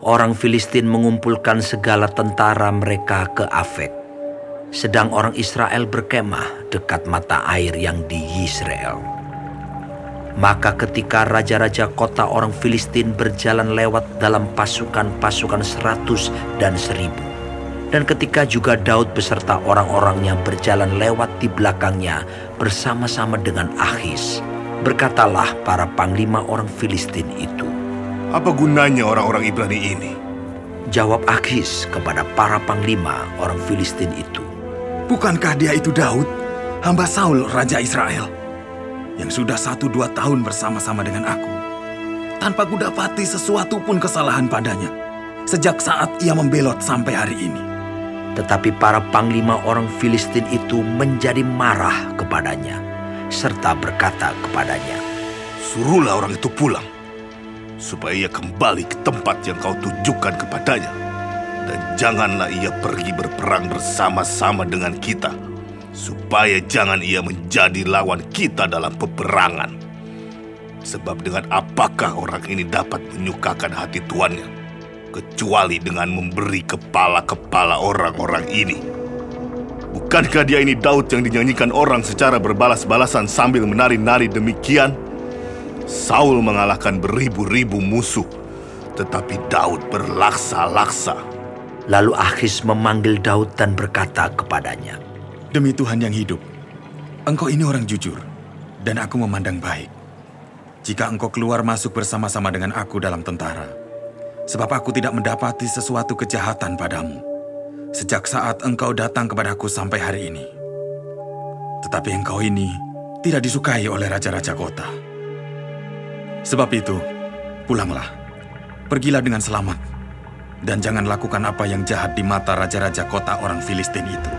orang Filistin mengumpulkan segala tentara mereka ke Afek. Sedang orang Israel berkemah dekat mata air yang di Yisrael. Maka ketika raja-raja kota orang Filistin berjalan lewat dalam pasukan-pasukan seratus dan seribu. Dan ketika juga Daud beserta orang-orangnya berjalan lewat di belakangnya bersama-sama dengan Achis, berkatalah para panglima orang Filistin itu. Apa gunanya orang-orang Ibrani ini? Jawab Achis kepada para panglima orang Filistin itu. Bukankah dia itu Daud, hamba Saul, Raja Israel, yang sudah satu dua tahun bersama-sama dengan aku, tanpa kudapati sesuatu pun kesalahan padanya, sejak saat ia membelot sampai hari ini. Tetapi para panglima orang Filistin itu menjadi marah kepadanya, serta berkata kepadanya, Suruhlah orang itu pulang, supaya ia kembali ke tempat yang kau tunjukkan kepadanya. Dan janganlah ia pergi berperang bersama-sama dengan kita, supaya jangan ia menjadi lawan kita dalam peperangan. Sebab dengan apakah orang ini dapat menyukakan hati tuannya, kecuali dengan memberi kepala-kepala orang-orang ini. Bukankah dia ini Daud yang dinyanyikan orang secara berbalas-balasan sambil menari-nari demikian? Saul mengalahkan beribu-ribu musuh, tetapi Daud berlaksa-laksa. Lalu Achis memanggil Daud dan berkata kepadanya, Demi Tuhan yang hidup, engkau ini orang jujur, dan aku memandang baik. Jika engkau keluar masuk bersama-sama dengan aku dalam tentara, sebab aku tidak mendapati sesuatu kejahatan padamu, sejak saat engkau datang kepadaku sampai hari ini. Tetapi engkau ini tidak disukai oleh raja-raja kota. Sebab itu, pulanglah, pergilah dengan selamat, dan jangan lakukan apa yang jahat di mata raja-raja kota orang Filistin itu.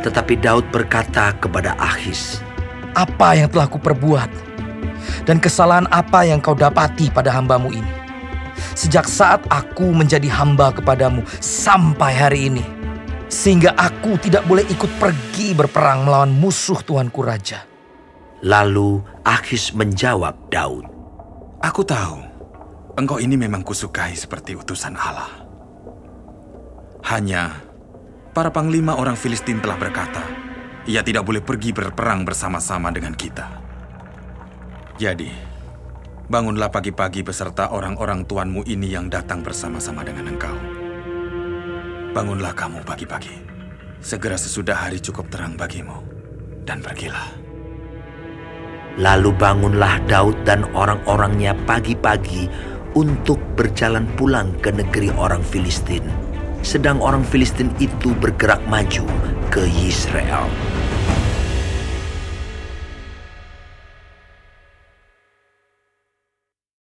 Tetapi Daud berkata kepada Achis, Apa yang telah kuperbuat? Dan kesalahan apa yang kau dapati pada hambamu ini? Sejak saat aku menjadi hamba kepadamu sampai hari ini. Sehingga aku tidak boleh ikut pergi berperang melawan musuh Tuanku Raja. Lalu Achis menjawab Daud, Aku tahu, engkau ini memang kusukai seperti utusan Allah. Hanya, para panglima orang Filistin telah berkata, ia tidak boleh pergi berperang bersama-sama dengan kita. Jadi, bangunlah pagi-pagi beserta orang-orang tuanmu ini yang datang bersama-sama dengan engkau. Bangunlah kamu pagi-pagi, segera sesudah hari cukup terang bagimu, dan pergilah. Lalu bangunlah Daud dan orang-orangnya pagi-pagi untuk berjalan pulang ke negeri orang Filistin. Sedang orang Filistin itu bergerak maju ke Yisrael.